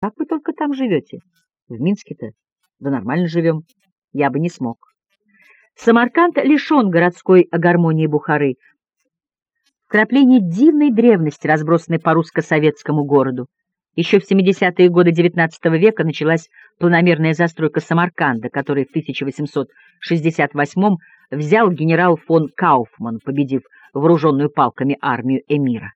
Как вы только там живете? В Минске-то? Да нормально живем. Я бы не смог. Самарканд лишен городской гармонии Бухары, вкрапление дивной древности, разбросанной по русско-советскому городу. Еще в 70-е годы XIX века началась планомерная застройка Самарканда, который в 1868 взял генерал фон Кауфман, победив вооруженную палками армию эмира.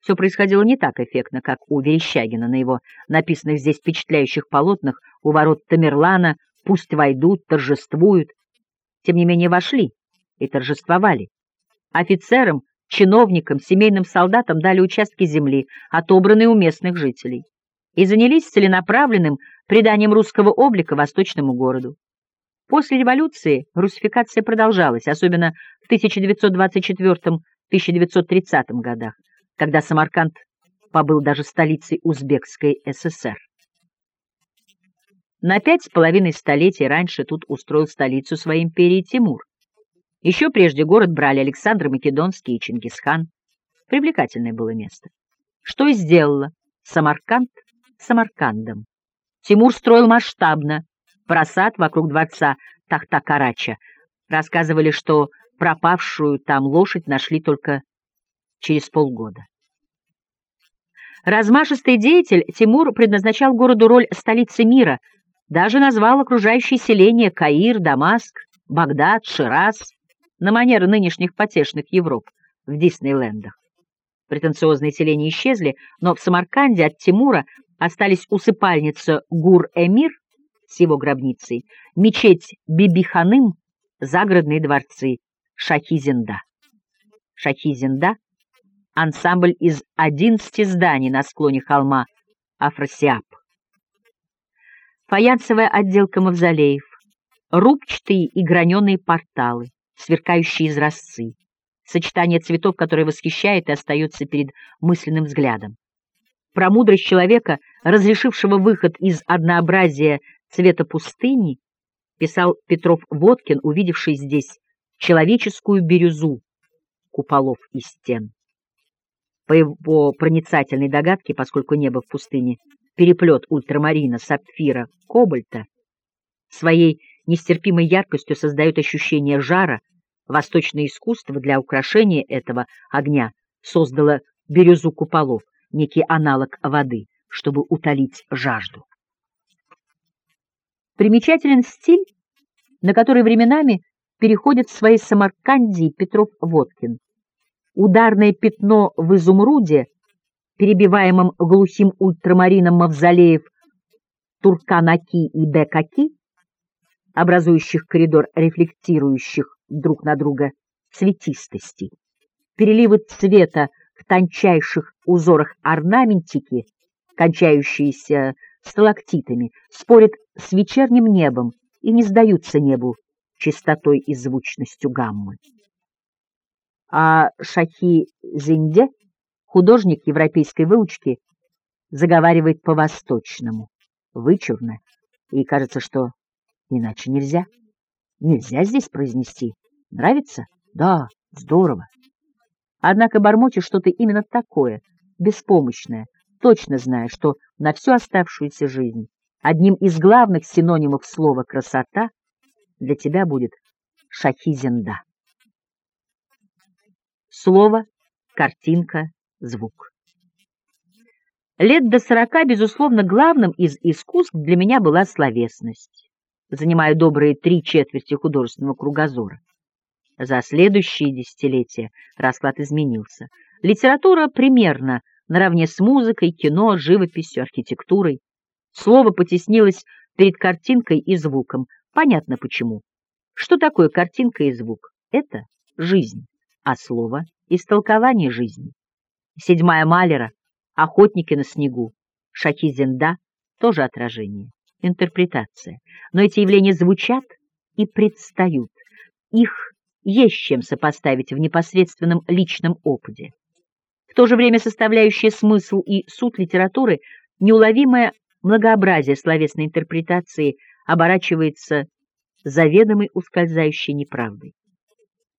Все происходило не так эффектно, как у Верещагина на его написанных здесь впечатляющих полотнах у ворот Тамерлана «Пусть войдут, торжествуют». Тем не менее вошли и торжествовали. Офицерам чиновникам, семейным солдатам дали участки земли, отобранные у местных жителей, и занялись целенаправленным приданием русского облика восточному городу. После революции русификация продолжалась, особенно в 1924-1930 годах, когда Самарканд побыл даже столицей Узбекской ССР. На пять с половиной столетий раньше тут устроил столицу своей империи Тимур. Еще прежде город брали Александр Македонский и Чингисхан. Привлекательное было место. Что и сделала Самарканд Самаркандом. Тимур строил масштабно. Просад вокруг дворца Тахта-Карача. Рассказывали, что пропавшую там лошадь нашли только через полгода. Размашистый деятель Тимур предназначал городу роль столицы мира, даже назвал окружающие селения Каир, Дамаск, Багдад, Шираз на манер нынешних потешных Европ в Диснейлендах. Претенциозные селения исчезли, но в Самарканде от Тимура остались усыпальница Гур-Эмир с его гробницей, мечеть Бибиханым, загородные дворцы Шахизинда. Шахизинда — ансамбль из одиннадцати зданий на склоне холма Афросиаб. Фаянсовая отделка мавзолеев, рубчатые и граненые порталы, сверкающие изразцы, сочетание цветов, которое восхищает и остается перед мысленным взглядом. Про мудрость человека, разрешившего выход из однообразия цвета пустыни, писал Петров Водкин, увидевший здесь человеческую бирюзу куполов и стен. По его проницательной догадке, поскольку небо в пустыне переплет ультрамарина, сапфира, кобальта, своей нестерпимой яркостью создает ощущение жара, Восточное искусство для украшения этого огня создало бирюзу куполов, некий аналог воды, чтобы утолить жажду. Примечателен стиль, на который временами переходит в своей Самаркандии Петров-Водкин. Ударное пятно в изумруде, перебиваемом глухим ультрамарином мавзолеев Турканаки и Бекаки, образующих коридор рефлектирующих друг на друга цветистости. Переливы цвета в тончайших узорах орнаментики, кончающиеся сталактитами, спорят с вечерним небом и не сдаются небу чистотой и звучностью гаммы. А Шахи Зинде, художник европейской выучки, заговаривает по-восточному, вычурно, и кажется, что иначе нельзя. Нельзя здесь произнести. Нравится? Да, здорово. Однако бормочет что-то именно такое, беспомощное, точно зная, что на всю оставшуюся жизнь одним из главных синонимов слова «красота» для тебя будет шахизенда. Слово, картинка, звук. Лет до сорока, безусловно, главным из искусств для меня была словесность занимая добрые три четверти художественного кругозора. За следующие десятилетия расклад изменился. Литература примерно наравне с музыкой, кино, живописью, архитектурой. Слово потеснилось перед картинкой и звуком. Понятно почему. Что такое картинка и звук? Это жизнь, а слово — истолкование жизни. Седьмая Малера, охотники на снегу, шаки Зенда — тоже отражение интерпретация. Но эти явления звучат и предстают. Их есть чем сопоставить в непосредственном личном опыте. В то же время составляющая смысл и суть литературы неуловимое многообразие словесной интерпретации оборачивается заведомой ускользающей неправдой.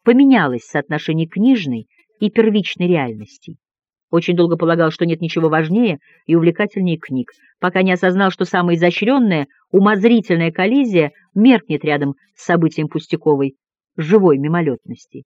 Поменялось соотношение книжной и первичной реальностей. Очень долго полагал, что нет ничего важнее и увлекательнее книг, пока не осознал, что самая изощренная, умозрительная коллизия меркнет рядом с событием пустяковой, живой мимолетности.